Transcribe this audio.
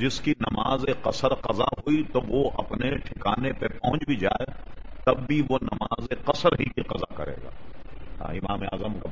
جس کی نماز قصر قضا ہوئی تو وہ اپنے ٹھکانے پہ پہنچ بھی جائے، تب بھی وہ نماز قصر ہی کی قضا کرے گا۔ ہاں، امام اعظم کا